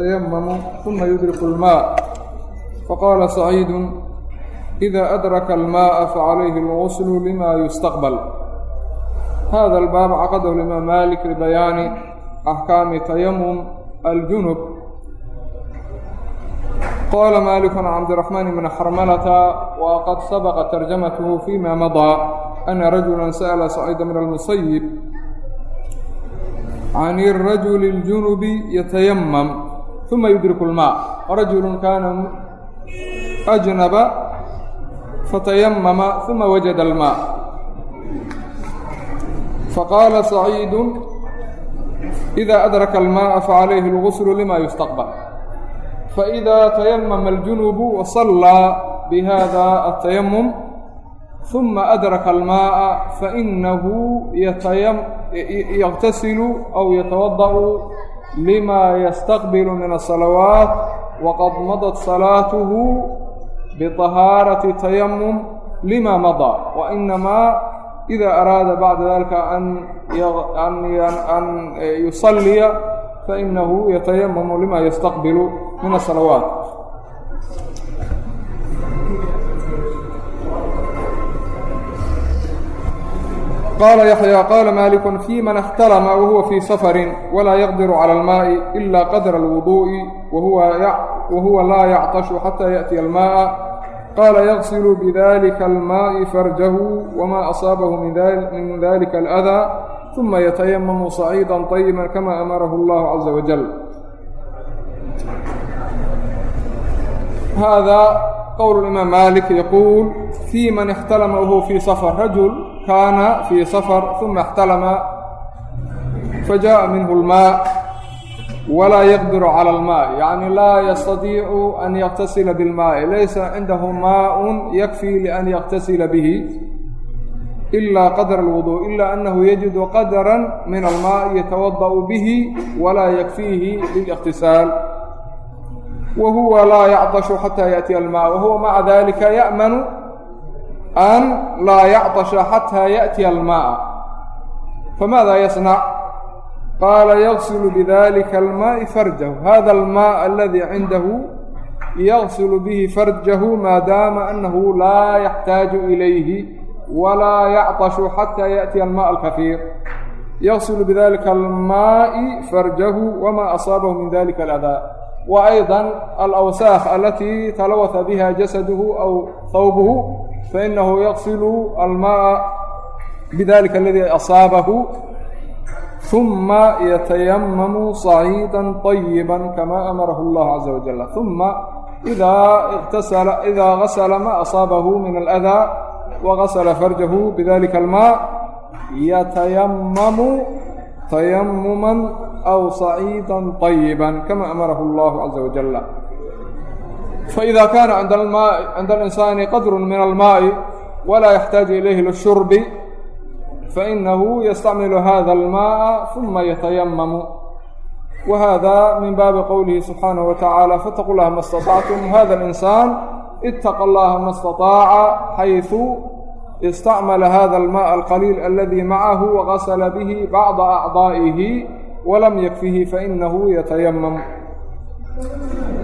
يتيمم ثم يدرك الماء فقال سعيد إذا أدرك الماء فعليه الغسل لما يستقبل هذا الباب عقده الإمام مالك لبيان أحكام تيمم الجنب قال مالك عن عبد الرحمن بن حرملة وقد سبق ترجمته فيما مضى أن رجلا سأل سعيد بن المسيب عن الرجل الجنب يتيمم ثم يدرك الماء رجل كان أجنب فتيمم ثم وجد الماء فقال سعيد إذا أدرك الماء فعليه الغسل لما يستقبل فإذا تيمم الجنب وصلى بهذا التيمم ثم أدرك الماء فإنه يتيم يغتسل أو lima yastaqbilu min asalawaat waqad madat salaatuhu biطahaarati tayamum lima madaa wa inamaa ida araada bacda dalika an yusalliya fainahu yatayamumu lima yastaqbilu min asalawaat من الصلوات قال يحيى قال مالك في من احترم وهو في سفر ولا يقدر على الماء إلا قدر الوضوء وهو, يع وهو لا يعطش حتى يأتي الماء قال يغسل بذلك الماء فرجه وما أصابه من ذلك, من ذلك الأذى ثم يتيمم صعيدا طيبا كما أمره الله عز وجل هذا قول الإمام مالك يقول في من احتلم وهو في سفر رجل كان في سفر ثم احتلم فجاء منه الماء ولا يقدر على الماء يعني لا يستطيع أن يغتسل بالماء ليس عنده ماء يكفي لأن يغتسل به إلا قدر الوضوء إلا أنه يجد قدرا من الماء يتوضأ به ولا يكفيه للاغتسال وهو لا يعطش حتى يأتي الماء وهو مع ذلك يأمن an laa yacطasha xataa ya'tiya almaaa famaadaa yasnac qaala yagsulu bidalika almaa'i farjahu hada almaa aladii cindahu yagsulu bihi farjahu maadaama annahu laa yaxtaaju ilayhi walaa yacطashu xataa ya'tiya almaaa alkafiir yagsulu bidalika almaa'i farjahu wamaa asaabahu min dalika aladaa الأذى وأيضا الأوساخ التي تلوث بها جسده أو ثوبه فإنه يغسل الماء بذلك الذي أصابه ثم يتيمم صعيدا طيبا كما أمره الله عز وجل ثم إذا اغتسل إذا غسل ما أصابه من الأذى وغسل فرجه بذلك الماء يتيمم تيمما أو صعيدا طيبا كما أمره الله عز وجل فإذا كان عند الماء عند الإنسان قدر من الماء ولا يحتاج إليه للشرب فإنه يستعمل هذا الماء ثم يتيمم وهذا من باب قوله سبحانه وتعالى فاتقوا الله ما استطعتم هذا الإنسان اتق الله ما استطاع حيث استعمل هذا الماء القليل الذي معه وغسل به بعض أعضائه walam yakfihi fainahu yatayamam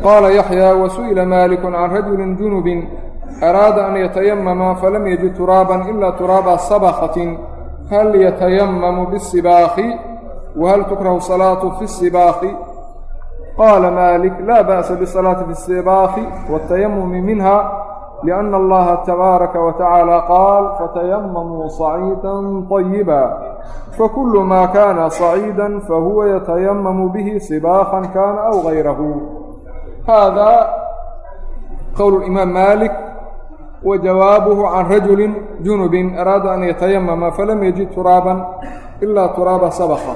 qaala yaxyaa wasu'ila maaliku can rajulin junubin. Araada an yatayamama falam yajid turaaban ila turaaba sabakatin hal yatayamamu biاsibaakhi wahal tukrahu salaatu fi sibaakhi qaala maalik laa ba'sa bisalaati fi sibaahi waatayamumi minha. لأن الله تبارك وتعالى قال فتيمموا صعيدا طيبا فكل ما كان صعيدا فهو يتيمم به سباخا كان أو غيره هذا قول الإمام مالك وجوابه عن رجل جنب أراد أن يتيمم فلم يجد ترابا إلا تراب سبخة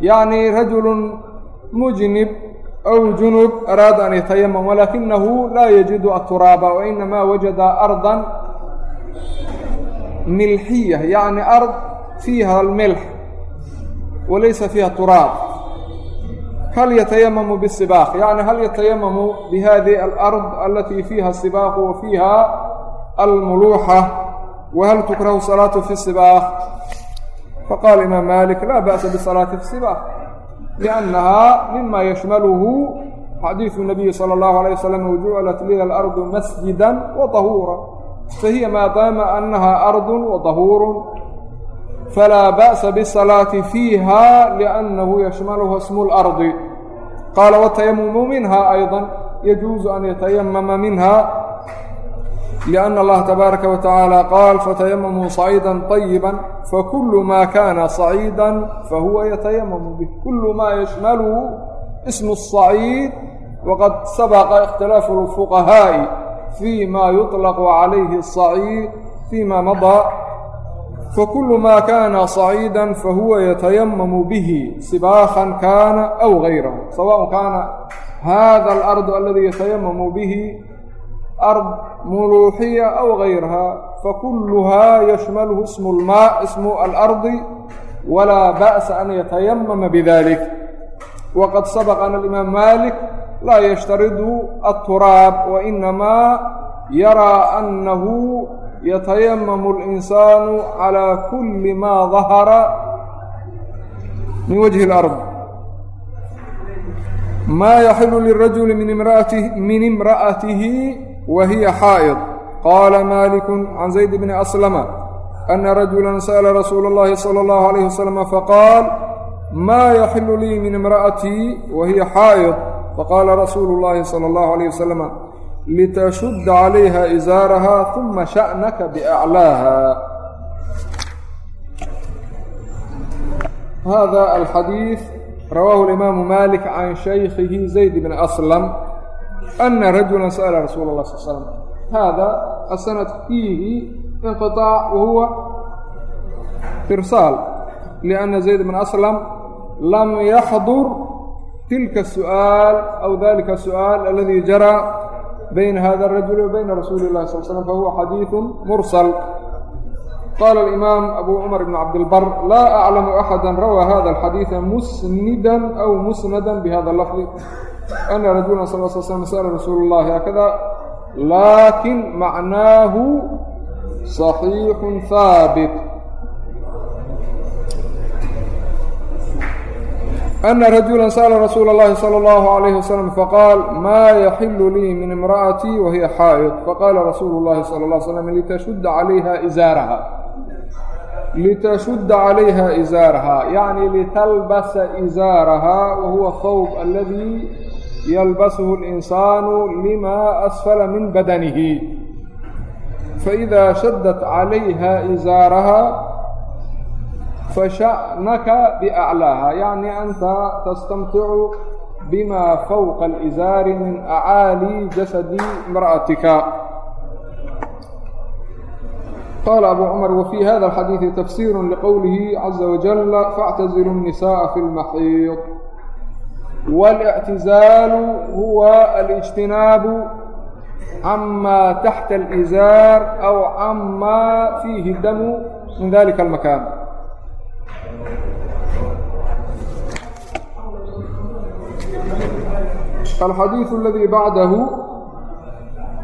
يعني رجل مجنب aw junub araada an yatayamam walaakinahu laa yajidu aturaaba wainamaa wajada ardan milxiya yacni ard fiiha almilx walaysa fiiha turaab hal yatayamamu bisibaaq yacni hal yatayamamu bihadihi alard alatii fiiha asibaaqu wa fiiha almuluuxa wahal tukrahu salaatu fi sibaaq faqaala imaam malik laa ba'sa bisalaati fi sibaaq liannahaa mima yashmaluhu xadiidu الnabiyi salى اllahu عalيه wasalam wajucilat liya alardu masjida wa طahuura fahiya maadaama annaha ardu wa طahuuru falaa ba'sa bالsalaati fiiha liأnnahu yashmaluha smu اlardi qaala watayamumu minha ayضa yajuuzu an yatayamama minha لأن الله تبارك وتعالى قال فتيمموا صعيدا طيبا فكل ما كان صعيدا فهو يتيمم به كل ما يشمله اسم الصعيد وقد سبق اختلاف الفقهاء فيما يطلق عليه الصعيد فيما مضى فكل ما كان صعيدا فهو يتيمم به سباخا كان أو غيره سواء كان هذا الأرض الذي يتيمم به أرض ملوحية أو غيرها فكلها يشمله اسم الماء اسم الأرض ولا بأس أن يتيمم بذلك وقد سبق أن الإمام مالك لا يشترط التراب وإنما يرى أنه يتيمم الإنسان على كل ما ظهر من وجه الأرض ما يحل للرجل من امرأته, من امرأته وهي حائض قال مالك عن زيد بن أسلم أن رجلا سأل رسول الله صلى الله عليه وسلم فقال ما يحل لي من امرأتي وهي حائض فقال رسول الله صلى الله عليه وسلم لتشد عليها إزارها ثم شأنك بأعلاها هذا الحديث رواه الإمام مالك عن شيخه زيد بن أسلم أن رجلا سأل رسول الله صلى الله عليه وسلم هذا السند فيه انقطاع وهو إرسال لأن زيد بن أسلم لم يحضر تلك السؤال أو ذلك السؤال الذي جرى بين هذا الرجل وبين رسول الله صلى الله عليه وسلم فهو حديث مرسل قال الإمام أبو عمر بن عبد البر لا أعلم أحدا روى هذا الحديث مسندا أو مسندا بهذا اللفظ أن رجلا صلى الله عليه وسلم سأل رسول الله هكذا لكن معناه صحيح ثابت أن رجلا سأل رسول الله صلى الله عليه وسلم فقال ما يحل لي من امرأتي وهي حائض فقال رسول الله صلى الله عليه وسلم لتشد عليها إزارها لتشد عليها إزارها يعني لتلبس yalbasuhu اlinsaanu lima asfala min badanihi faidaa shaddat calayha izaaraha fashanaka biaclaaha yacni anta tastamticu bima fawqa alizaari min acaali jasadi imra'atika qال أbو cمر وفي hda الxadيiثi تfsيr لqowلiه عزa وجل فاعتزلوا النsاء في المحيط. والاعتزال هو الاجتناب عما تحت الإزار أو عما فيه الدم من ذلك المكان الحديث الذي بعده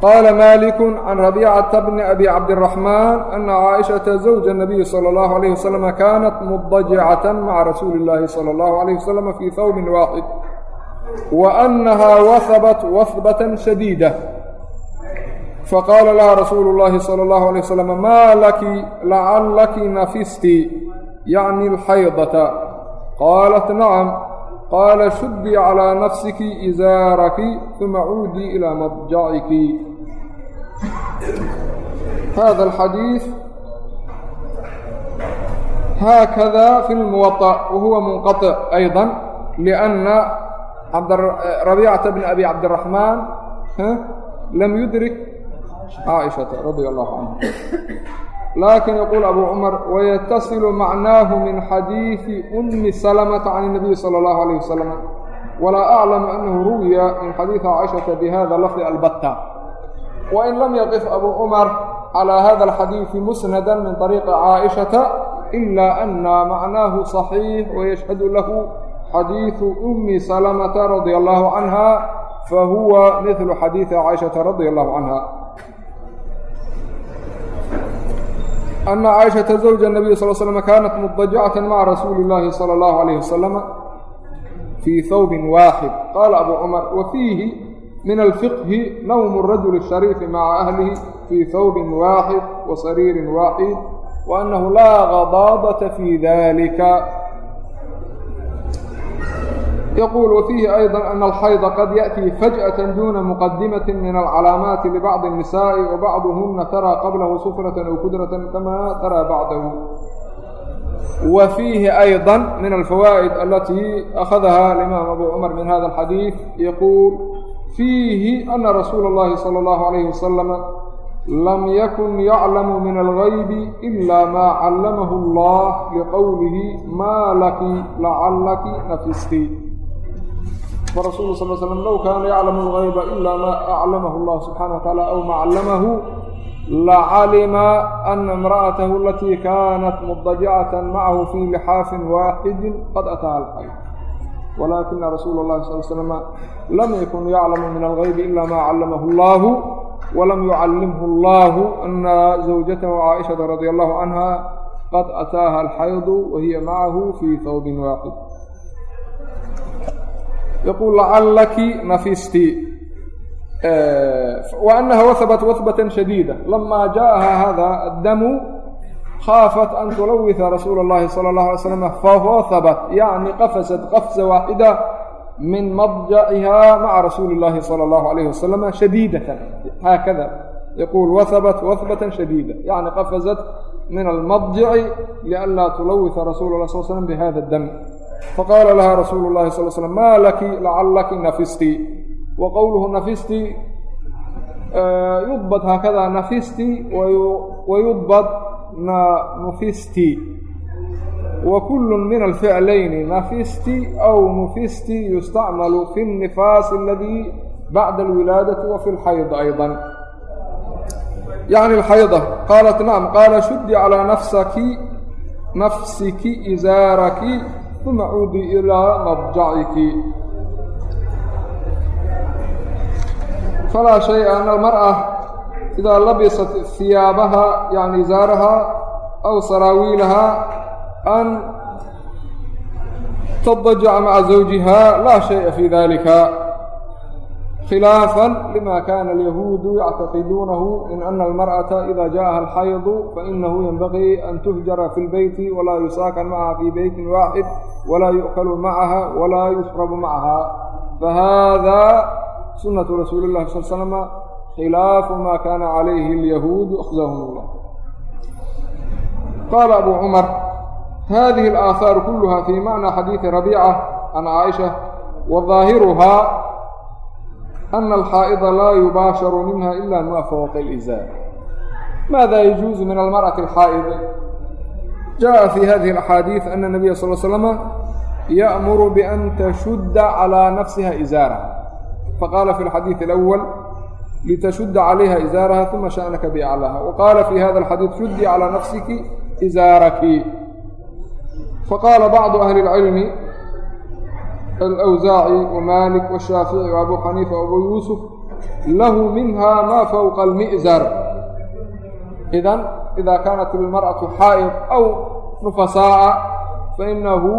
قال مالك عن ربيعة بن أبي عبد الرحمن أن عائشة زوج النبي صلى الله عليه وسلم كانت مضجعة مع رسول الله صلى الله عليه وسلم في ثوب واحد wa annahaa wahabat wahbatan shadiida faqaala laha rasuulu llaahi sala allahu alay wasalam maa laki lacallaki nafisti yacni alxaydata qaalat nacam qaala shudbii calaa nafsiki izaaraki uma cuudii ilaa madjaciki hada alxadiid haakada fi lmuwaطa wahuwa munqaطic ayضa liأnna ربيعة بن أبي عبد الرحمن لم يدرك عائشة رضي الله عنها لكن يقول أبو عمر ويتصل معناه من حديث أم سلمة عن النبي صلى الله عليه وسلم ولا أعلم أنه روي من حديث عائشة بهذا اللفظ البتة وإن لم يقف أبو عمر على هذا الحديث مسندا من طريق عائشة إلا أن معناه صحيح ويشهد له حديث أم سلمة رضي الله عنها فهو مثل حديث عائشة رضي الله عنها أن عائشة زوج النبي صلى اه عليه وسلم كانت مضجعة مع رسول الله صلى الله عليه وسلم fii hawbin waaxid qaala abu cumar wa fiihi min alfiqhi nawmu rajuli الshariifi maca ahlihi fii hawbin waaxid wa sariirin waaxid wa annahu laa gadaadata fii dalika yaquul wafiihi ayda ana alxayda qad yaأtii fajأaة duuna muqadimaةi min alcalaamaati libacضi الnisaءi wabacduhuna taraa qablahu sufraةa aw kudraةa kamaa taraa bacdahu wa fiihi ayضa min alfawaa'id alatii akhadaha alimaam abu cumar min hada alxadiid yaquul fiihi ana rasuula اllahi salى اllahu عalayhi wasalama lam yakun yaclamu min algaybi ila maa callamahu اllah liqowlihi maa laki lacallaki nafisti warasuulu sal sl low kaana yaclamu algayba ila ma aclamahu allahu subxana wa tacaala aw ma callamahu lacalima ana imra'atahu alatii kaanat mudajacatan macahu fii lixaafin waaxidin qad ataaha alqayb walaakina rasuula اllahi sal slama lam yakun yaclamu min algaybi ila ma callamahu allahu walam yucallimhu allahu ana zawjatahu caaishata radia allahu canha qad ataaha alxaydu wa hiya macahu fii hawbin waaxid واحد يقول لعلki نفستي وأنها وثبت وثبة شديدة لما جاءها هذا الدم خافت أن تلوث رسول الله صلى الله عليه وسلم فوثبت يعني قفزت قفزة واحدة من مضجعها مع رسول الله صلى الله عليه وسلم شديدة هكذا يقول وثبت وثبة شديدة يعني قفزت من المضجع لئلا تلوث رسول الله صلى الله عليه وسلم بهذا الدم faqaala laha rasuulu اllahi sal slm maa laki lacallaki nafisti wa qowluhu nafisti yudbad haakada nafisti wayudbad nufisti wa kulu min alficlayni nafisti aw nufisti yustacmalu fi الnifaas aladii bacda alwilaadati wa fi اlxayd ayضa yacni alxayda qaalat nacam qaala shudi calىa nafsaki nafsiki izaaraki uma cuudii ilaa madjaciki falaa shaya ana almar'a idaa labisat hiyaabaha yani zaaraha aw saraawiilaha an tadajaca maca zawjiha laa shaya fi dalika khilaafa lima kana alyahuudu yactaqiduunahu in ana almar'ata ida jaaha alxaydu fainahu yanbagii an tuhjara fi lbeyti walaa yusaakan macaha fi beytin waaxid walaa yu'kalu macaha walaa yusrabu macaha fahada sunatu rasuuli اllahi sal slama khilaafu ma kana calayhi alyahuudu akhzahum اllah qaala abu cumar hadihi alaathaaru kuluha fi macna xadiidi rabiica can caaisha wa daahiruhaa أن الحائض لا يباشر منها إلا ما فوق الإزار ماذا يجوز من المرأة الحائض جاء في هذه الأحاديث أن النبي صلى الله عليه وسلم يأمر بأن تشد على نفسها إزارها فقال في الحديث الأول لتشد عليها إزارها ثم شأنك بأعلاها وقال في هذا الحديث شدي على نفسك إزارك فقال بعض أهل العلم alawsaaci wamaalik washaafici waabuu xaniifa abuu yuusuf lahu minha maa fowqa almi'zar idan idaa kaanat ilmar'atu xaa'id aw nufasaa'a fainahu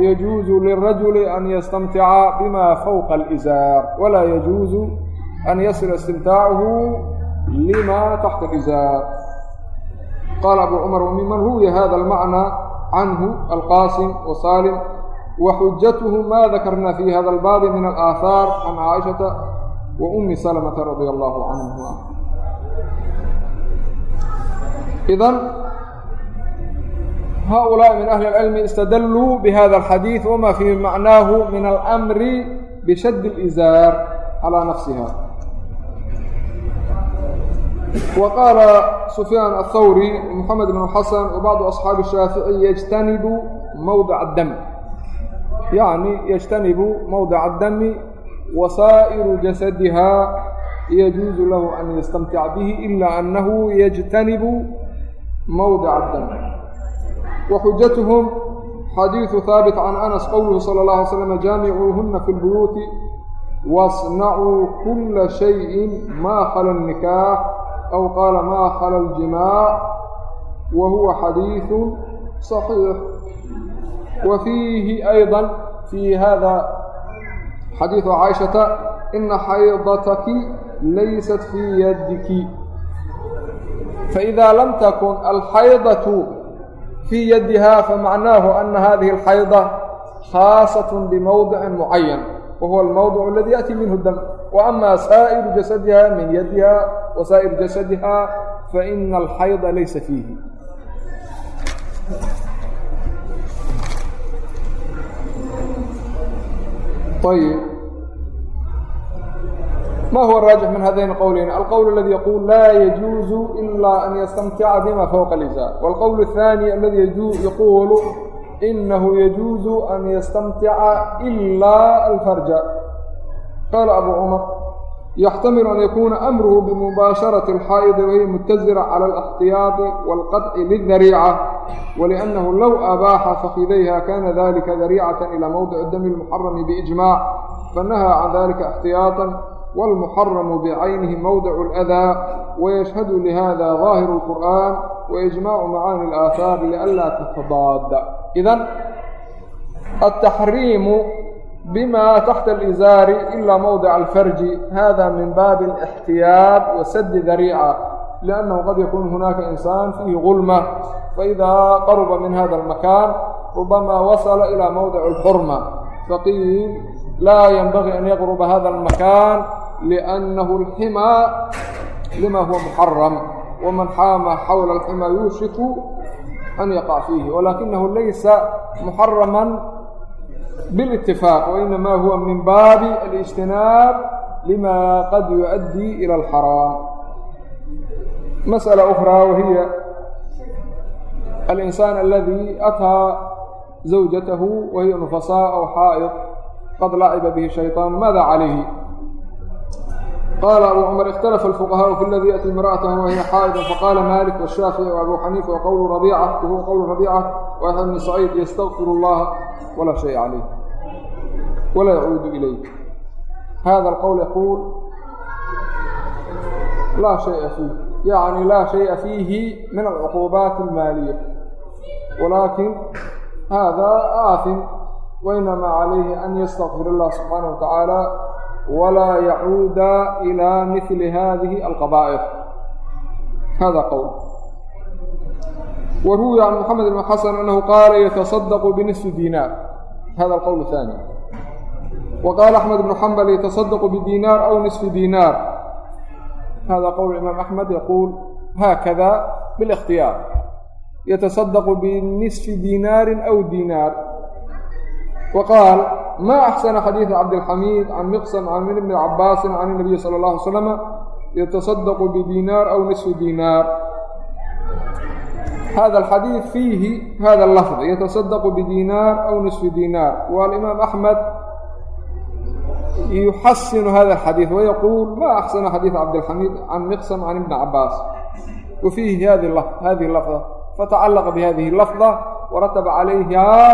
yajuuzu lirajuli an yastamtica bima fowqa alizaar walaa yajuuzu an yasila istimtaacuhu lima taxta alizaar qaala abu cumar wmiman ruwiya hada almacnaa canhu alqaasim wasalim وxujatه ma dakarna fi hada اlbaabi min alآaثaar can caaئiشhaةa wa أmi سلمةa radي الlah canهuma idan haؤulaaءi min ahli اlcilmi istadluu bhada الxadiiث wma fii macnaahu min alأmri bshad الإzaar calى nafsiha وqاala سfyaan الthawrي ومحamed بن الxasn وbعض أصxaabi الshaafiعي yجtanibu mowdc الdm yacni yajtanibu mowdica dami wasaa'iru jasadiha yajuusu lahu an yastamtica bihi ila annahu yajtanibu mowdica dami waxujatuhum xadiidu haabit can anas qowluhu sala اllah alay slam jaamicuuhuna fi lbuyuuti wasnacuu kula shayin ma khala اnikaax aw qaala ma khala اljimaac wa huwa xadiidu صaxiix wa fiihi ayضa fii hada xadiidu caaishata ina xaydataki laysat fii yadiki faإida lam takun alxaydaة fii yadiha famacnaahu ana hadihi اlxayda khaasaة bimowdici mucayan wahuwa almowdic aladi yaأti minhu dam وأma saaئiru jasadiha min yadiha وasaaئir jasadiha faإna alxayda laysa fiihi ayb ma huwa الraajix min hadayn qowleyn alqowl aladi yaquul laa yajuuzu ila an yastamtica bima fowqa اlizaar wاlqowl الثaanي aladi yaquulu inahu yajuuzu an yastamtica ila alfarja qaala abu cumar yaxtamilu an yakuna amruhu bimubaasharati alxaa'idi wahiya mutazira cala alaxtiyaaطi waalqaطci lildariica ولأنه لو أباح فخذيها كان ذلك ذريعة إلى موضع الدم المحرم بإجماع فنهى عن ذلك احتياطا والمحرم بعينه موضع الأذى ويشهد لهذا ظاهر القرآن وإجماع معاني الآثار لئلا تتضاد إذا التحريم بما تحت الإزار إلا موضع الفرج هذا من باب الاحتياط وسد ذريعة لأنه قد يكون هناك إنسان فيه غلمة فإذا قرب من هذا المكان ربما وصل إلى موضع الحرمة فقيل لا ينبغي أن يقرب هذا المكان لأنه الحمى لما هو محرم ومن حام حول الحمى يوشك أن يقع فيه ولكنه ليس محرما بالاتفاق وإنما هو من باب الاجتناب لما قد يؤدي إلى الحرام masألة أخرى وهي الإنسان الذي أتى زوجته وهي نفساء أو حائض قد لعب به الشيطان ماذا عليه قال أبو عمر اختلف الفقهاء في الذي يأتي امرأته وهي حائضا فقال مالك والشافعي وأبو حنيفة وقول ربيعة وهو قول ربيعة ويحيى بن سعيد يستغفر الله ولا شيء عليه ولا يعود إليه هذا القول يقول لا شيء فيه يعني لا شيء فيه من العقوبات المالية ولكن هذا آثم وإنما عليه أن يستغفر الله سبحانه وتعالى ولا يعود إلى مثل هذه القبائح هذا قول وروي عن محمد بن حسن أنه قال يتصدق بنصف دينار هذا القول الثاني وقال أحمد بن حنبل يتصدق بدينار أو نصف دينار هذا قول الإمام أحمد يقول هكذا بالاختيار يتصدق بنصف دينار أو دينار وقال ما أحسن حديث عبد الحميد عن مقسم عن ابن عباس عن النبي صلى الله عليه وسلم يتصدق بدينار أو نصف دينار هذا الحديث فيه هذا اللفظ يتصدق بدينار أو نصف دينار والإمام أحمد يحسن هذا الحديث ويقول ما أحسن حديث عبد الحميد عن مقسم عن ابن عباس وفيه هذه اللفظة هذه اللفظة فتعلق بهذه اللفظة ورتب عليها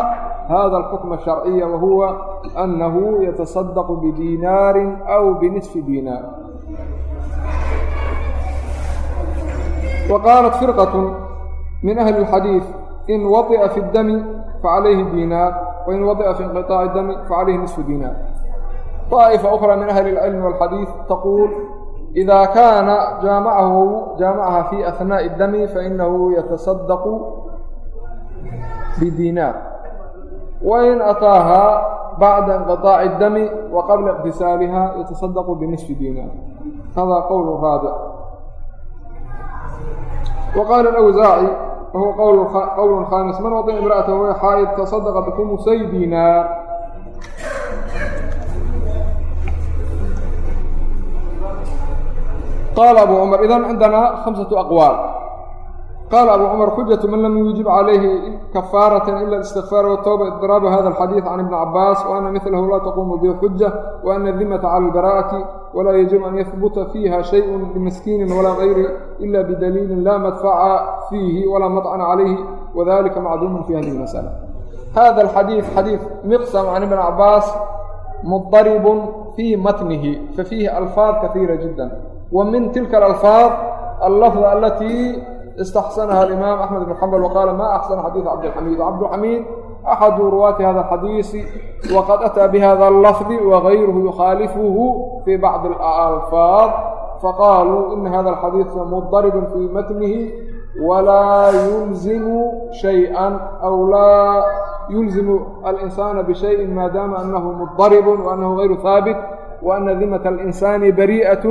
هذا الحكم الشرعي وهو أنه يتصدق بدينار أو بنصف دينار وقالت فرقة من أهل الحديث إن وطئ في الدم فعليه دينار وإن وطئ في انقطاع الدم فعليه نصف دينار طائفة أخرى من أهل العلم والحديث تقول إذا كان جامعه جامعها في أثناء الدم فإنه يتصدق بدينار وإن أتاها بعد انقطاع الدم وقبل اغتسالها يتصدق بنصف دينار هذا قول الرابع وقال الأوزاعي وهو قول قول خامس من وطئ امرأته وهي حائض تصدق بخمسي دينار قال أبو عمر إذا عندنا خمسة أقوال قال أبو عمر حجة من لم يجب عليه كفارة إلا الاستغفار والتوبة اضطراب هذا الحديث عن ابن عباس وأن مثله لا تقوم به حجة وأن الذمة على البراءة ولا يجب أن يثبت فيها شيء لمسكين ولا غيره إلا بدليل لا مدفع فيه ولا مطعن عليه وذلك معدوم في هذه المسألة هذا الحديث حديث مقسم عن ابن عباس مضطرب في متنه ففيه ألفاظ كثيرة جدا ومن تلك الألفاظ اللفظة التي استحسنها الإمام أحمد بن حنبل وقال ما أحسن حديث عبد الحميد وعبد الحميد axadu ruwaati hada alxadiisi waqad ataa bihada allafdi wagayruhu yukhaalifuhu fii bacdi alalfaad faqaaluu ina hada alxadiisa mudaribun fii matnihi walaa yulzimu shayئa aw laa yulzimu alinsana bishayin maadaama anahu mudaribun waanahu gayru haabit waana dimata alinsani bari'aة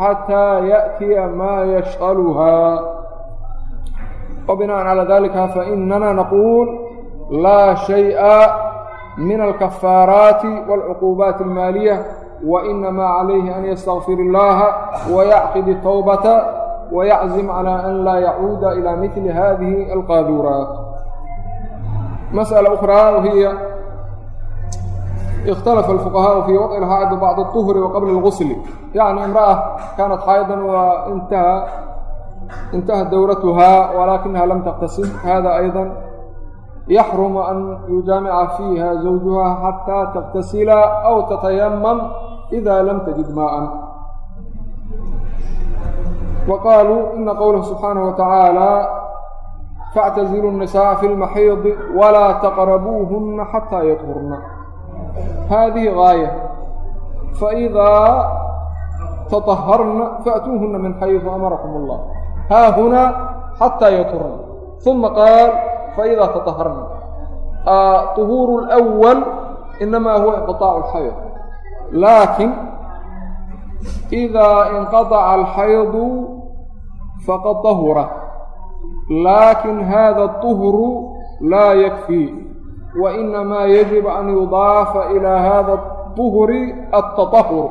xataa ya'tiya maa yash'aluhaa wa bina'an calaa dalika fainana naquul laa shay'a min alkafaaraati wاlcuquubaati almaaliya wainamaa calayhi an yastakfir illaaha wayacqidi towbata wayaczim calaa an laa yacuuda ilaa mili hadihi alqaaduuraat masأala ukraa hiya ikhtalafa alfuqahaau fii wadci alxaa'idi bacda اطuhri wa qabli اlgusli yacni imra'a kaanat xaa'idan waa intaha intaha dowratuhaa walaakinaha lam taqtasim hada ayda yaxrumu an yujaamica fiiha zawjuhaa xataa taqtasila aw tatayamam ida lam tajid maa'an wa qaaluu ina qowlahu subxaanaه wa tacaala factazilu الnisaءa fi اlmaxiidi walaa taqrabuuhuna xataa yadhurna من حيث أمركم الله ها هنا حتى يطهرن ثم قال فإذا تطهرن آه طهور الأول إنما هو انقطاع الحيض لكن إذا انقطع الحيض فقد طهر لكن هذا الطهر لا يكفي وإنما يجب أن يضاف wainamaa yajib an yudaafa ilaa hada اطuhuri aلtaطahur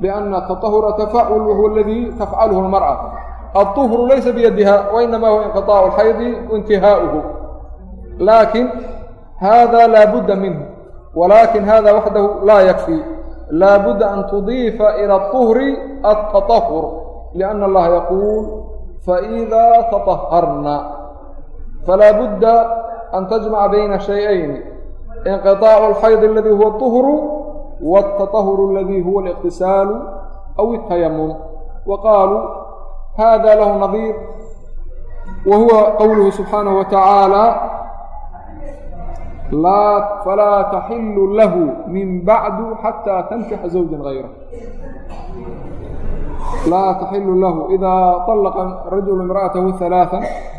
bأna aلtaطahura tafacul wahuwa aladii tafcaluhu اlmarأa aلطuhru laysa biyadiha wainama huwa inqiطaaءu اlxaydi waintihaa'uhu laakin hada laa budda minhu walaakin hada waxdahu laa yakfii laa budda an tudiifa ilى الطuhri aلtaطahur liأna allaha yaquul faإidaa taطaharna falaa budda انقطاع الحيض الذي هو الطهر والتطهر الذي هو الاغتسال أو التيمم وقالوا هذا له نظير وهو قوله سبحانه وتعالى لا فلا تحل له من بعد حتى تنكح زوجا غيره لا تحل له إذا طلق رجل امرأته ثلاثا يقول الله سبحانه وتعالى فإن طلقها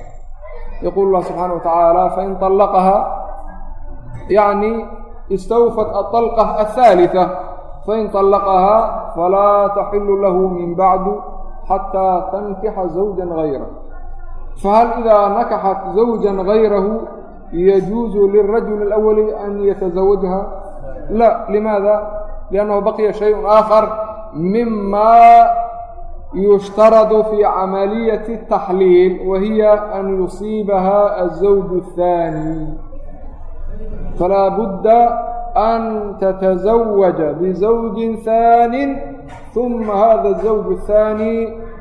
يعني استوفت الطلقة الثالثة فإن طلقها فلا تحل له من بعد حتى تنكح زوجا غيره فهل إذا نكحت زوجا غيره يجوز للرجل الأول أن يتزوجها لا لماذا لأنه بقي شيء آخر مما يشترط في عملية التحليل وهي أن yushtaradu fii camaliyati الtaxliil wa hiya an yusiibaha الزawj الثaanي falaa budda an tataزawaja bizawji ثaani ثuma hada الزawj الثaanي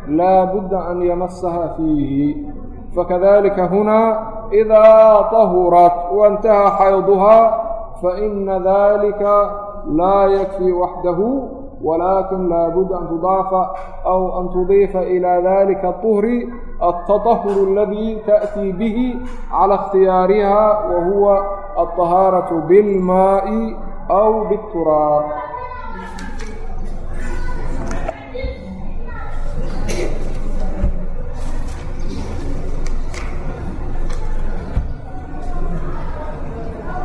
laa budda an yamasaha fiihi fakadalika huna إidaa طahurat waاntaha xayduhaa faإna dalika laa yakfii waxdahu walaakin laabudda an tudaafa aw an tudiifa ilaa dalika اطuhri altaطahuru aladii ta'tii bihi cala اkhtiyaariha wa huwa alطahaaraةu biاlmaaءi aw biالturaab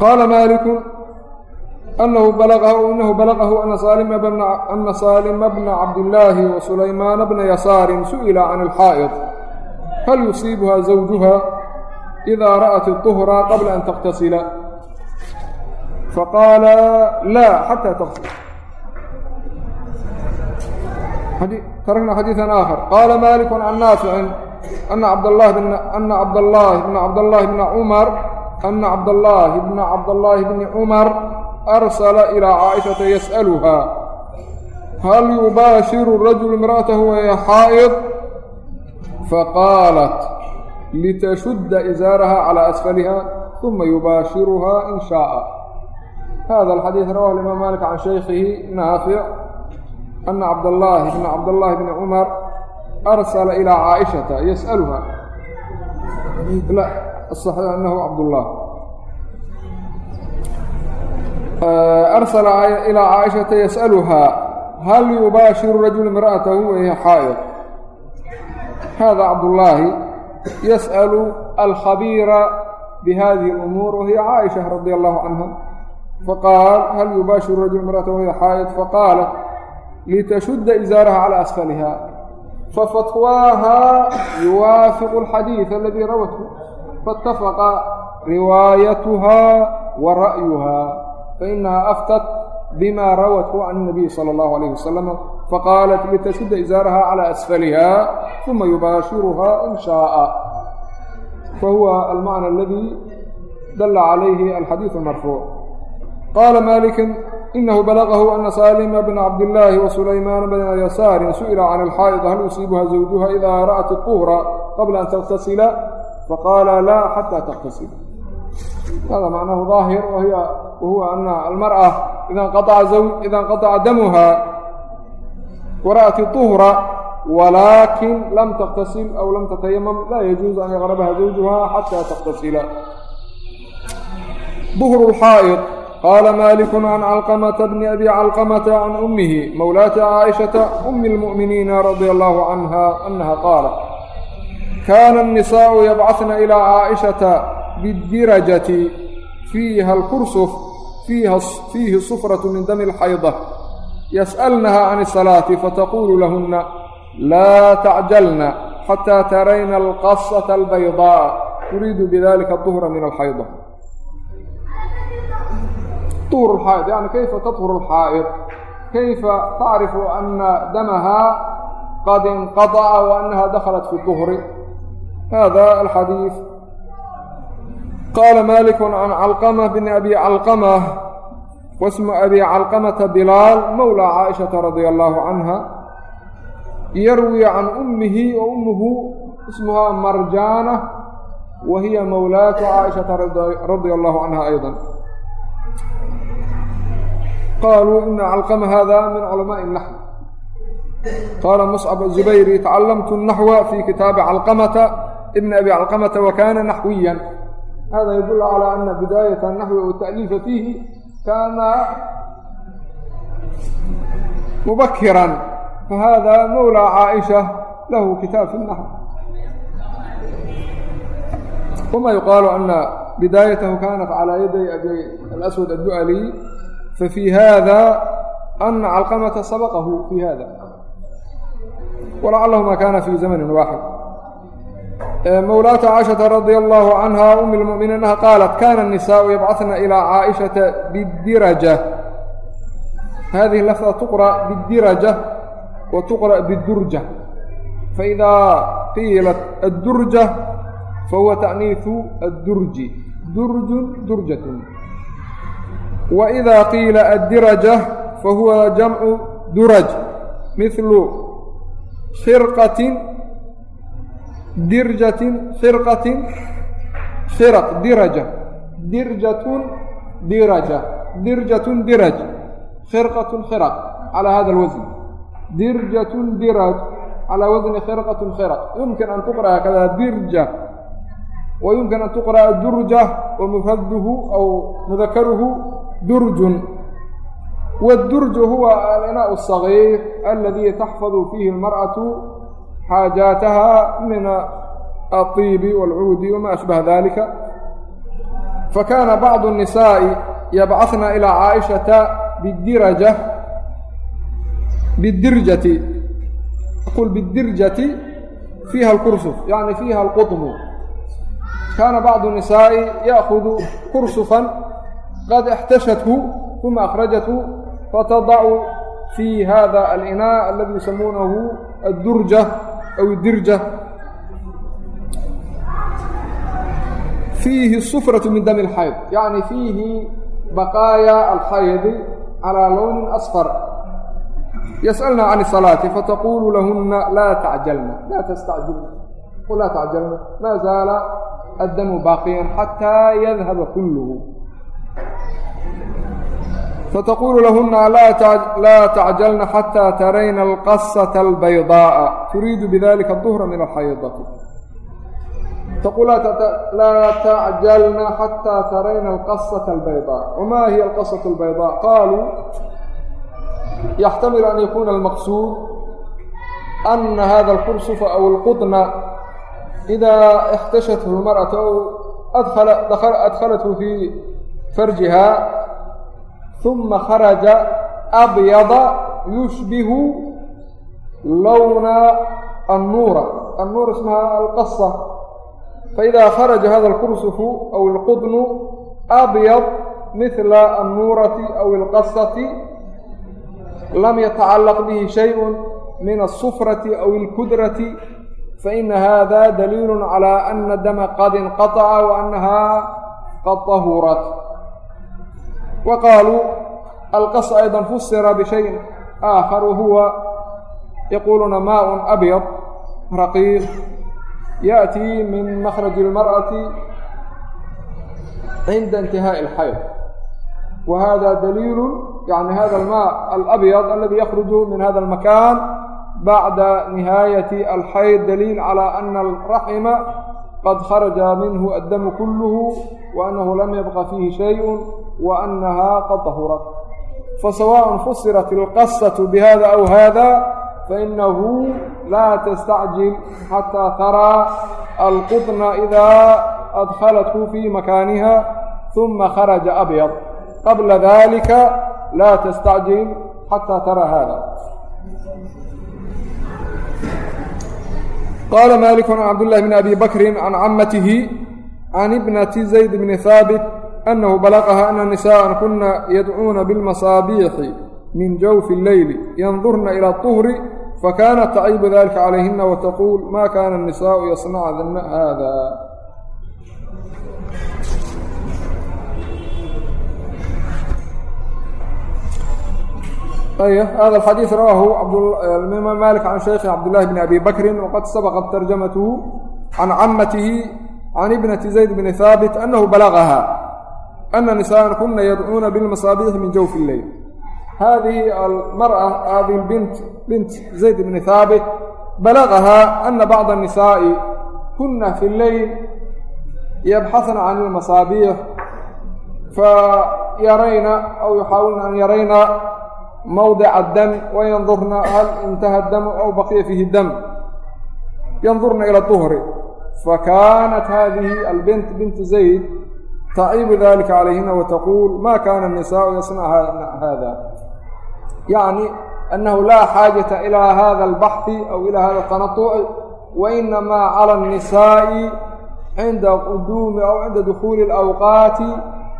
qaala maaliku anahu balaqahu ana saalima bna cabdillaahi wa sulaymaana bna yasaarin su'ila can alxaa'id hal yusiibuha zawjuha idaa ra'at اطuhra qabla an taktasila faqaala laa xataa taksila tarakna xadiiثan aakhar qaala maaliku can naaficin ana cabdاllaahi bna cabdاllaahi bna cumar ana cabdاllaahi bna cabdاllaahi bni cumar الله بن عبد الله بن عمر أرسل إلى عائشة يسألها هل يباشر الرجل امرأته وهي حائض فقالت لتشد إزارها على أسفلها ثم يباشرها إن شاء هذا الحديث رواه الإمام مالك عن شيخه نافع أن عبد الله بن عبد الله arsala ilaa caaishata yas'aluhaa hal yubaashiru rajulu imra'atahu wahiya xaa'id hada cabdullaahi yas'alu alkhabiira bihadihi اlumuur wahiya caaisha radi allahu canha faqaal hal yubaashiru rajulu imra'atahu wahiya xaa'id faqaalat litashudda izaaraha calى asfaliha fafatwaaha yuwaafiqu alxadiid aladii rawathu faاtafaqa riwaayatuha wa ra'yuha fainahaa aftat bima rawat hu can nabiyi sala allahu alayh wasalam faqaalat litashudda izaaraha calaa asfaliha uma yubaashiruha in shaaa fahuwa almacna aladi dala calayhi alxadiidu marfuuc qaala malikun inahu balagahu ana salima bna cabdillaahi wasuleymaana bna yasaarin su'ila can alxaa'id hal yusiibuha zawjuha idaa ra'at tuhra qabla an takhtasila faqaala laa xataa takhtasila hada macnahu daahir wahuwa ana almarأة ida انqaطca damuha wara'at الطuhra walaakin lam takhtasil aw lam tatayamam laa yajuuز an yaqrabaha zawjuha xata takhtasila ظhر الxaa'ط qaala malik can calqmةa bni abi calqmةa can umihi mowlaati caaئiشhaةa أmi الmuؤminiina radي اllahu canha anaha qaalat kana الnisaءu yabcahna ilى caaئiشhaةa bاdirajati fiiha اlkursuf fiihi sufraة min dami اlxayضة yasأlnaha can الsalaaةi fataqulu lahuna laa tacjalna xatى tarayna اlqasaة اlbayضاء turiidu bidalika الظhra min اlxayضة طهر الحائض يعني كيف تطهر الحائض كيف تعرف أن دمها قد انقطع وأنها دخلت في الطهر هذا الحديث qaala maalik can calqama bni abi calqama wasmu abi calqamata bilaal mowlaa caaishata radia allaahu canha yarwi can ummihi wa ummuhu ismuhaa marjaana wa hiya mowlaatu caaishata radia allaahu canha aydan qaaluu ina calqama hada min culamaai naxw qaala muscab azubayri tacalamtu naxwa fi kitaabi calqamata ibni abi calqamata wa kana naxwiyan hada yadul calى ana bidaayat naxwi o taaliifa fiihi kaana mubakiran fahada mawla caaisha lahu kitaab fi naxw uma yuqaalu ana bidaayatahu kanat calaa yaday abi alaswad addu'aliy fafii hada ana calqamata sabaqahu fi hada walacallahu ma kana fi zamani waaxid mowlaata caaishata radia allahu canha umi lmu'miniin annaha qaalat kana الnisaau yabcana ilaa caaishata bidiraja hadihi lafda tuqra bidiraja wa tuqra bidurja faidaa qiilat addurja fahuwa ta'niisu addurji. Durjun durjatun. Waidaa qiila addiraja fahuwa jamcu duraj. Milu khirqatin dirjatin firqatin firaq diraja. Dirjatun diraja. Dirjatun diraj. Firqatun khiraq calaa hada alwasn dirjatun diraj. Calaa wasni khirqatun khiraq yumkin an tuqra'a kada dirja. Wa an tuqra'a durja. Wa aw mudakaruhu durjun. Waddurju huwa alinaa'u asagiir aladii taxfadu fiihi almar'atu xaajaataha min الطiibi wاlcuudi wma أshbaه dalika fakana bacضu الnisaaءi yabcahna ilى caaئiشhaةa bاdiraja bاdirjati qul bاdirjati fiiha اlkursuf yani fiiha اlqطmu kana bacضu الnisaaءi yأkudu kursufا qad اxtashathu uma akhrajathu fatadacu fii hada alinaa aladi yusamuunahu addurja aw idirja fiihi sufratu min dami اlxayd yacni fiihi baqaaya alxaydi calىa lownin asfar yasأalna can الsalaati fataqulu lahuna laa tacjalna laa tastacjilna qul laa tacjalna ma zaala addamu baaqiyan xataa yadhaba kulluhu فتquل لhنa لا تcجلنa حتى ترyna القصة البyضاء تuريid بذلكa الظهر من الحyضة لا تcجلنa حتى ترyna القصة البyضاء وmا هي القصة البyضاء qالوا يحتمل أن يkون المقصود أن هذا القرصف أو القطن إذا احتشته المرأة أو أدخلته في فرجها ثم خرج أبيض يشبه لون النور النور اسمها القصة فإذا خرج هذا القرصف أو القطن أبيض مثل النورة أو القصة لم يتعلق به شيء من الصفرة أو الكدرة فإن هذا دليل على أن الدم قد انقطع وأنها قد طهرت وقالوا القص أيضا فسر بشيء آخر وهو يقولون ماء أبيض رقيق يأتي من مخرج المرأة عند انتهاء الحيض وهذا دليل يعني هذا الماء الأبيض الذي يخرج من هذا المكان بعد نهاية الحيض دليل على أن الرحم قد خرج منه الدم كله وأنه لم يبقى فيه wa annahaa qad dahurat fasawaءn fusirat ilqasaةu bihada aw hada fainahu laa tastacjil xataa taraa alqudna idaa adhalathu fii makaaniha uma kharaja abyad qabla dalika laa tastacjil xataa taraa hada qala malik can cabd llahi bn abi bakri can camatihi can ibnati zayd bni haabit أنه بلغها أن النساء كن يدعون بالمصابيح من جوف الليل ينظرن إلى الطهر فكانت تعيب ذلك عليهن وتقول ما كان النساء يصنعن هذا طيب هذا الحديث رواه عبد الإمام مالك عن شيخه عبد الله بن أبي بكر وقد سبقت ترجمته عن عمته عن ابنة زيد بن ثابت أنه بلغها ana nisaan kuna yadcuuna bilmasaabiixi min jawfi illeyl hadihi almar'a hadihi bint bint zayd bni haabit balagahaa ana bacda annisaa'i kuna fi leyl yabxasna can ilmasaabiix fayarayna aw yuxaawilna an yarayna mawdica dam wayandurna hal intaha damu aw baqiya fiihi dam yandurna ila duhri fakaanat hadihi albint bint zayd taa'ibu dalika calayhina wataquul ma kana nisaau yasnaca hada yacni annahu laa xaajata ilaa hada albaxfi aw ilaa hada tanatuci wa inamaa cala annisaa'i cinda quduumi aw cinda dukhuuli alawqaati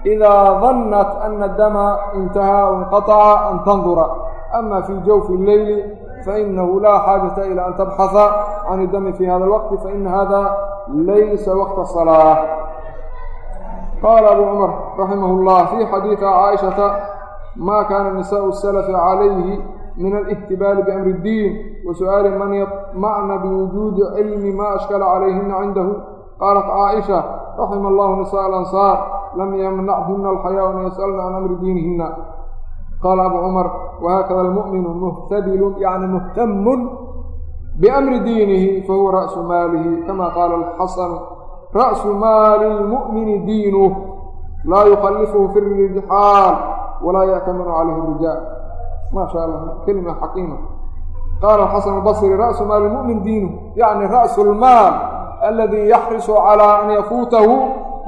idaa dannat ana dama intahaa inqataca an tandura ama fii jawfi lleyli fainahu laa xaajata ilaa an tabxaha can idami fi hada alwaqti faina hada laysa waqta salaa qaala abu cumar raximah اllah fii xadiidi caaishata ma kaana nisaءu الsalafi calayhi min alاhtibaali biamri اddiin wa su'aali man yamacna biwujuudi cilmi ma ashkala calayhina cindahu qaalat caaisha raxima اllah nisaء alansaar lam yamnachuna alxayaa an yas'alna can amri diinihina qaala abu cumar wahaakada almu'minu muhtabilun yani muhtamun biamri diinihi fahuwa ra'su maalihi kama qaala alxasanu ra'su maali lmu'mini diinuh laa yukallifuhu fi ridxaal walaa ya'taminu calayhi rijaal maa sha allah kelima xaqiima qaala xasanu basri ra'su maali lmu'min diinuh yacni ra'su lmaal aladii yaxrisu calaa an yafuutahu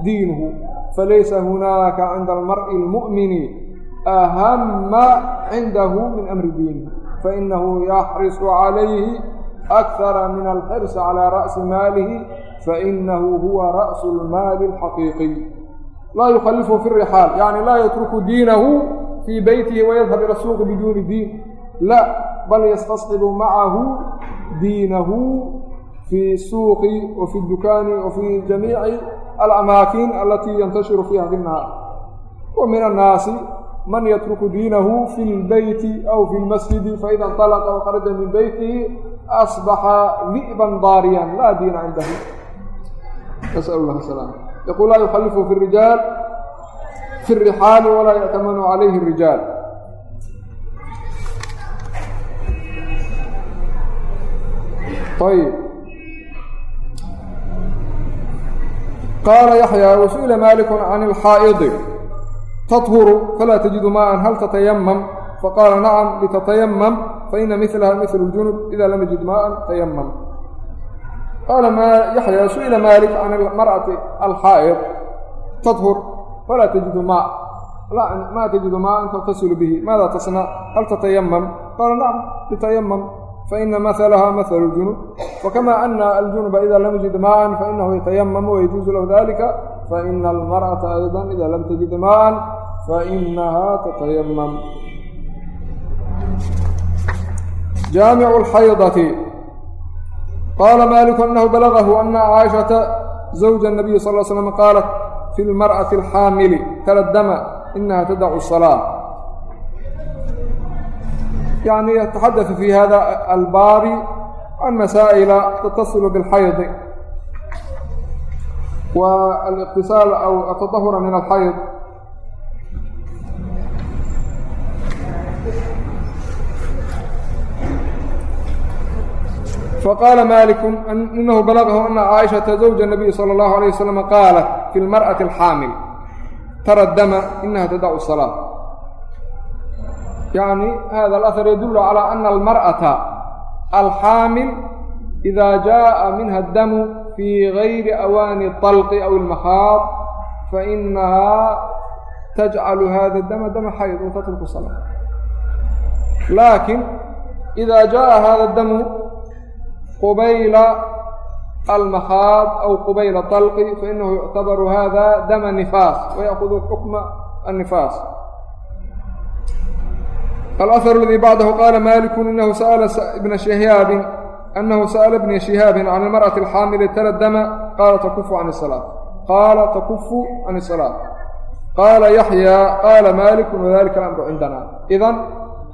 diinuhu falaysa hunaaka cinda almar'i almu'mini ahama cindahu min amri diinihi fainahu yaxrisu calayhi akara min alxirsi calaa ra'si maalihi fainahu huwa ra'su lmaali alxaqiiqiy laa yukhalifu fi rixaal yani laa yatruku diinahu fii beytihi wayadhab ila suuqi biduuni diin la bal yastasqibu macahu diinahu fi suuqi wa fi dukaani wa fi jamiici alamaakin alatii yantashiru fiiha fi nnahaar wa min annaasi man yatruku diinahu fi lbeyti aw fi lmasjidi faida اnطalaqa wa kharaja min beytihi asbaxa di'ban daariyan laa diina cindahu nasal lah salaam yaqul laa yukhalifu fi rijaal fi rixaali walaa yatamanu calayhi rijaal ayb qaala yaxyaa wasu'ila maaliku can ilxaa'idi tathuru falaa tajidu maaan hal tatayamam faqaala nacam litatayamam faina milaha mil junub ida lam yajid maaan tayamam qaala su'ila maalik can ilmar'ati alxaa'id tadhur walaa tajidu maa maa tajidu maaan taqtasilu bihi maada tasna hal tatayamam qaala nacam tatayamam faina mahalaha mahalu junub fakama ana aljunuba ida lam yajid maaan fainahu yatayamamu wayajuuzu lahu dalika faina almar'ata aydan ida lam tajid maaan fainaha tatayamam jaamicu alxaydati qaala maaliku anahu balagahu ana caaishata zawja الnabiyi sal l slam qaalat fi lmar'ati alxaamili taladama inaha tadacu الsalaa yani yataxadaثu fi hada albaabi can masaa'ila tattasilu biاlxaydi wa aliqtisaal aw atadahura min alxayd faqaala maaliku inahu balagahu ana caaishata zawja الnabiyi salى اllahu alayه wasalam qaalat fi lmar'ati alxaamil tara dama inaha tadacu الsalaa yani hada alahar yadulu calى ana almar'ata alxaamil ida jaءa minha damu fi gayri awaani الطalqi aw اlmakhaad fainaha tajcalu hada dama dama xayd watatruku salaa laakin ida jaءa hada damu qubayla almakhaad aw qubayla طalqi fainahu yuctabaru hada dama nifaas wayaأkudu xukma الnifaas alأhar اladii bacdahu qaala maliku inahu sa'la ibna shihaabin anahu sa'la bna shihaabin can اlmarأaةi alxaamili tala dama qaala takufu can الsalaaة qaala takufu can الsalaaة qaala yaxya qaala maliku wadalika alamru cindana idan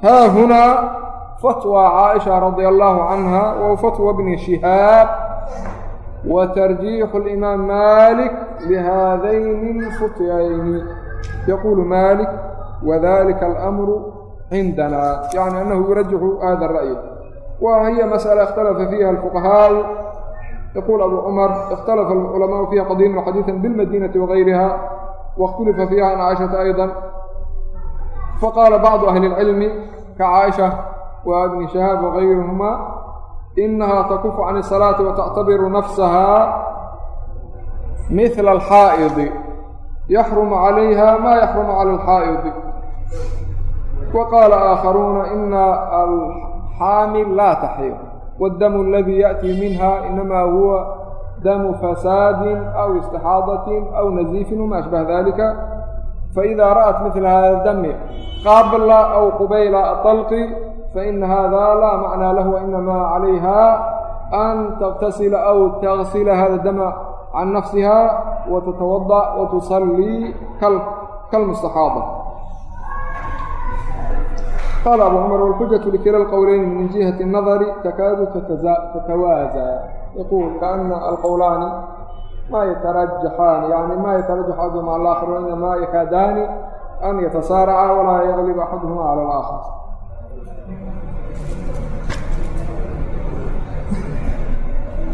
haa hunaa fatwى caaئiشha radي allahu canha wa fatwa bni shihaab wa tarjiixu اlimaam malik lihadayni اlfutyayni yaquulu malik wadalika alamru cindana yani anahu yurajixu hada الra'y wa hiya masأla اkhtalafa fiiha اlfuqahaaءu yaquul abu cumar اkhtalafa اlculamaءu fiiha qadiima xadiiثa biاlmadinati wagayriha waاkhtulifa fiiha can caaئiشhaةa ayضا faqaala bacdu ahli اlcilmi kacaaئiشha wa bni shahaab wagayruhuma inaha takufu can الsalaaةi watactabiru nafsaha mihla alxaa'idi yaxrumu calayha ma yaxrumu cala alxaa'idi wa qaala aakharuuna ina alxaamil laa taxiir waaddamu aladii ya'tii minha inama huwa damu fasaadin aw istixaadatin aw naziifin wama ashbaha dalika faإida ra'at mila hada dami qabla aw qubayla aطalqi faina hada laa macnaa lahu wainama calayha an taqtasila aw tagsila hada dama can nafsiha watatawadaأ watusallii kalmustaxaada qaala abu cumar wاlxujaةu likila اlqowleyni min jihati الnadari takaadu tatawaaza yaquul kaana alqowlaani ma yatarajaxaani yani ma yatarajax axaduhuma cala alaakhar wainama yakaadaani an yatasaaraca walaa yaglib axaduhuma cala alaakhar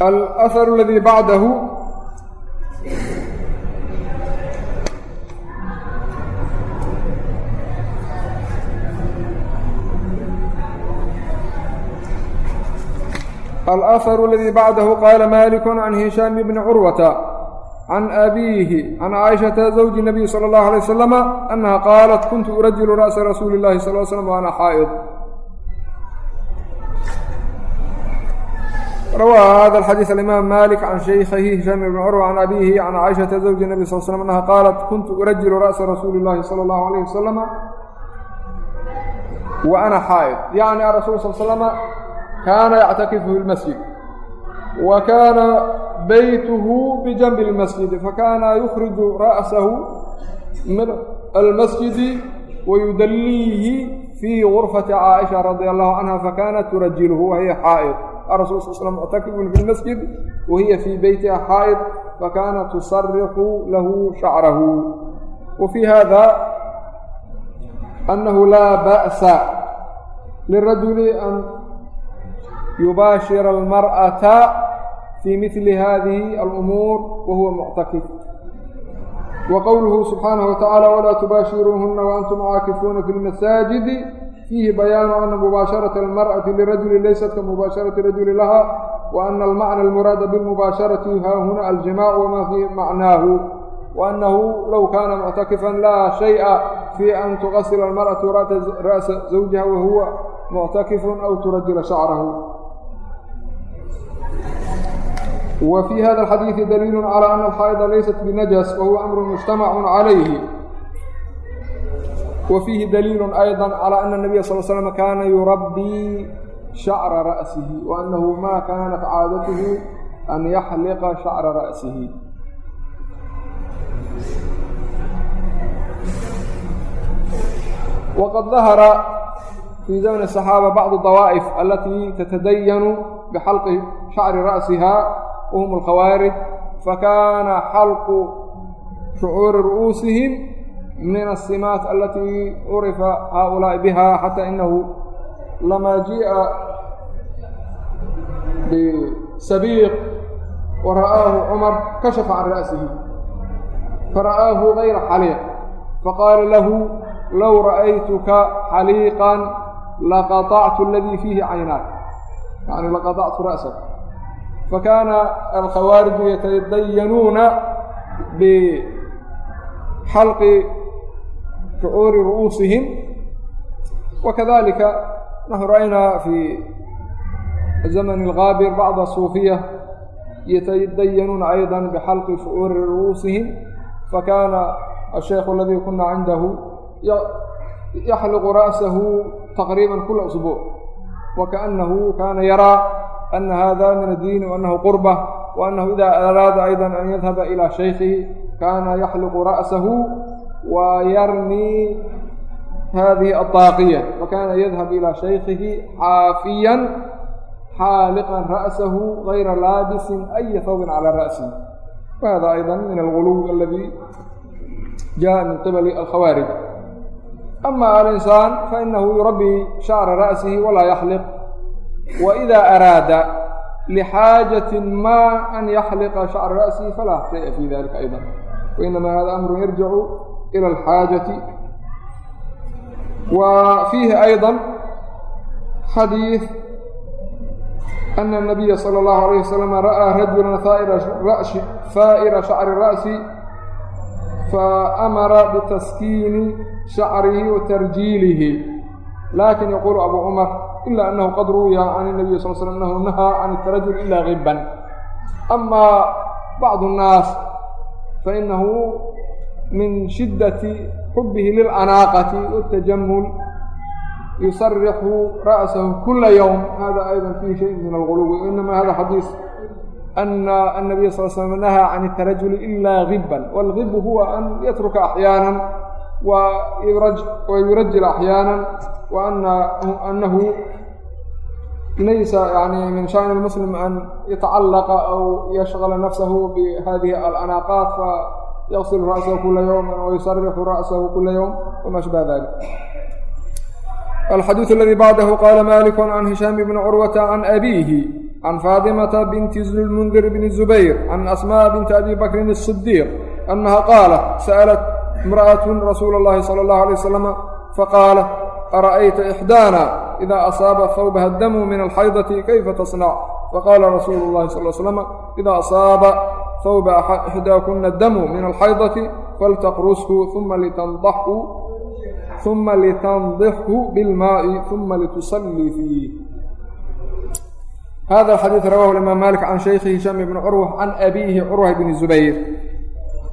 alأhar اladii bacdahu alأhar اladii bacdahu qaala malik can hishaam bni curwata can abiihi can caaishaةa zawji الnabiy salى اllahu عalيه wasalama anaha qaalat kuntu urajilu ra'sa rasuuli اllahi sal l slm waana xaa'id rawaa hada alxadiis alimaam malik can shaykhihi hishaam bni curwa can abiihi can caaishaةa zawji الnabi sal slm anaha qaalat kuntu urajilu ra'sa rasuuli اllahi salى اllahu عalayh wasalama wa ana xaa'id yacni arasul sal slama kaana yactakifu fi lmasjid wa kaana beytuhu bijanbi اlmasjidi fakana yukhriju ra'sahu min almasjidi wayudalliihi fii gurfati caaisha radi allahu canha fakanat turajilhu wahiya xaa'id arasul sal slam muctakifun fi lmasjid wahiya fii beytiha xaa'id fakana tusarixu lahu shacrahu wa fii hada anahu laa ba'sa lirajuli an yubaashira almar'ata fii mili hadihi alumuur wa huwa muctakif وqwlه سubحaanه وتaعالى وlaa تubاaشhiruuهuna وأnتم caakifuuna في الmasaajid فيhi bayaanu أna mubاaشhaرaة الmarأة لرaجuل laysat kamubاaشhaرaةi رaجuل laha وأna الmعنى الmuraada bالmubاaشhaرaةi haahuna الجimاع وma fي macnaahu وأnnahu low kana muctakifا laa شhayئa fي an تugasila الmarأة ra'sa زawjiha wahuwa muctakif أw turajila شhacrahu وفي hذا الxadيiث dليل على أن الxاaئض laysat بنجس وهuوa أمر مجتمع عaليه وفيهi dليل أيضا على أن النبي صلى اه سلم kاna يربي شhعر رأسه وأنه ma kانت cاadته أن يxلقa شhعر رأسه وqad ظهر في زمن الصحاaبة بعض الضوائف التي تتدين بxلق شhعر رأسها وهم الkhawاarج فkاna xalqu شhucuuri رu'uusihim min asimaat alatii curifa haaulaa'i biha xataa inahu lamaa jii'a bisabiiq wa ra'aahu cumar kashafa can ra'sihi fara'aahu gayra xaliiq faqaala lahu low ra'aytuka xaliiqan laqaطactu aladii fiihi caynaak yani laqaطactu ra'sak fakaana alkhawaariju yatadayanuuna bixalqi shucuuri ru'uusihim wakadalika naxnu ra'aynaa fi zamn اlgaabir bacda suufiya yatadayanuuna ayضa bxalqi shucuuri ru'uusihim fakana الshaykhu aladii kuna cindahu yaxliqu ra'sahu taqriiba kula usbuuc wakaأnahu kana yaraa أن hذا min الdين وأنه qربة وأنه إذا أراada أيضا أن يذهب إلى شhيkه كاna يحلق رأسه ويرمي هذه الطاقية وكاna يذهب إلى شhيkه xاaفيا xاalقا رأسه غير lاabس أي ثوب على رأسه وهذا أيضا من الغلو الذي جاء من قبل الخوارج أما الإنسان فإنه يربي شعر رأسه ولا يحلق وإida أraada لxاaجaة ma an yaxliqa شhacر رأسه falaa شhayءa fي dalika أيضا وإنma hada أمر يرجع إلى الxاaجaة وفيهi أيضا xadيiث أن النبي صلى الله عليه وسلم رأى رجuلا ثائر شhعر الرأس فأmر بتسكين شhعره وترجيله لكن يقول أبو عمر إلا أنه قد روي عن النبي صلى الله عليه وسلم أنه نهى عن الترجل إلا غبا أما بعض الناس فإنه min shiddati xubbihi lilcanaaqati wاtajamul yusarixu ra'sahu kula yowm hada ayda fiihi shay min alguluwi wainama hada xadiis ana annabiya sal slm nahaa can اtarajuli ila giban wاlgibu huwa an yatruka axyaanan wayurajil axyaanan waanahu laysa yani min sha'n muslim an yatacalaqa aw yashgala nafsahu bihadihi alcanaaqaat fayغsil ra'sahu kula ywm وyusarixu ra'sahu kula ywm wma shbaه dalik الxadيiث اladي bعdahu qala malik عan هisham bn curwata عan أbihi عan faadimةa binti الmndir bn الزubayr عan asmاء binti abi bakrin الصdiiq أnaha qaalat sأlat امرأة rasuul الlahi slى الlaه عlيه وsلم faqaalat ara'ayta إxdaana إida asaaba hawbaha damu min alxaydati kayfa tasnac faqaala rasuulu اllahi sal l slm ida asaaba hawba ixdaakuna damu min alxaydati faltaqrushu uma litandaxhu uma litandixhu bilmaaءi uma litusallii fiih hada xadiiث rawahu imaam malik can shaykhi hishaam bni curwa can abiihi curwa bni zubayr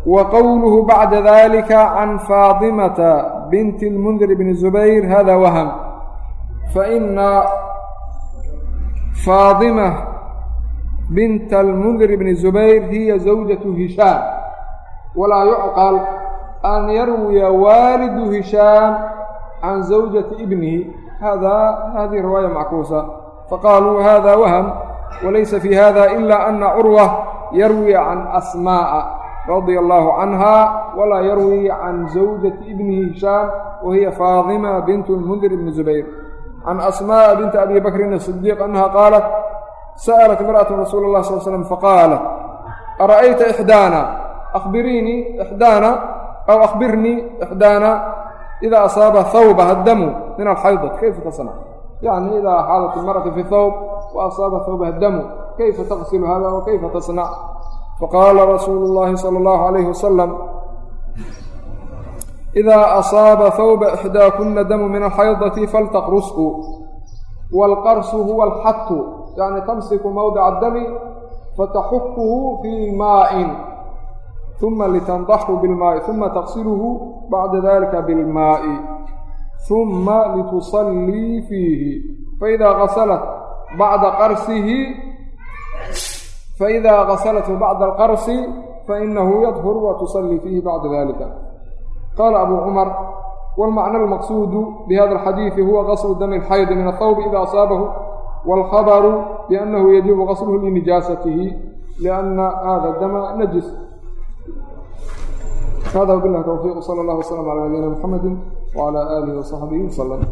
wa qowluhu bacda dalika can faadimata binti اlmundir bni zubayr hada wahm faina faadima binta almundir bni zubayr hiya zawjatu hishaam walaa yucqal an yarwiya waalidu hishaam can zawjati ibnihi hada hadihi riwaaya mackuusa faqaaluu hada wahm walaysa fi hada ila ana curwa yarwi can asmaa'a radia allahu canha walaa yarwi can zawjati ibnihi hishaam wahiya faadima bint lmundir bni zubayr can asmaaء binti abi bakrin الصdiiq annaha qaalat sa'alat imra'atu rasuul اlah sal slm faqaalat ara'ayta ixdaana akhbiriinii ixdaana aw akhbirnii ixdaana idaa asaaba hawbaha damu min alxaydati kayfa tasnac yacni idaa xaalat ilmarati fi thawb wa asaaba thawbaha damu kayfa taqsilu hada wa kayfa tasnac faqaala rasuulu llahi sala allahu alayhi wasalam idaa asaaba thawba ixdaakuna damu min alxaydati faltaqrushu waalqarsu huwa alxatu yani tamsiku mawdica dami fataxukuhu fii maa'in uma litandaxu bilmaa'i uma taqsiluhu bacda dalika bilmaa'i uma litusallii fiihi faidaa qasalat bacda qarsihi faidaa qasalathu bacda alqarsi fainahu yadhur wa fiihi bacda dalika qaala abu cumar wاlmacna almaqsuudu bihada alxadiidi huwa qaslu dami اlxaydi min athawbi ida asaabahu wاlkhabaru biannahu yajibu qasluhu linijaasatihi lianna hada dama najis hada wbilah towfiiq sala اllah wslm calى nabiyina mxamedi wclى alihi wsaxbihi wslm